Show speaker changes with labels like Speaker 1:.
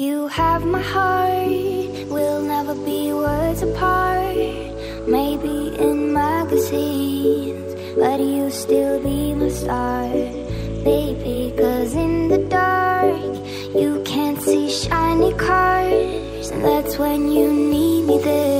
Speaker 1: You have my heart, we'll never be words apart. Maybe in magazines, but you'll still be my star, baby. Cause in the dark, you can't see shiny cars, and that's when you need me there.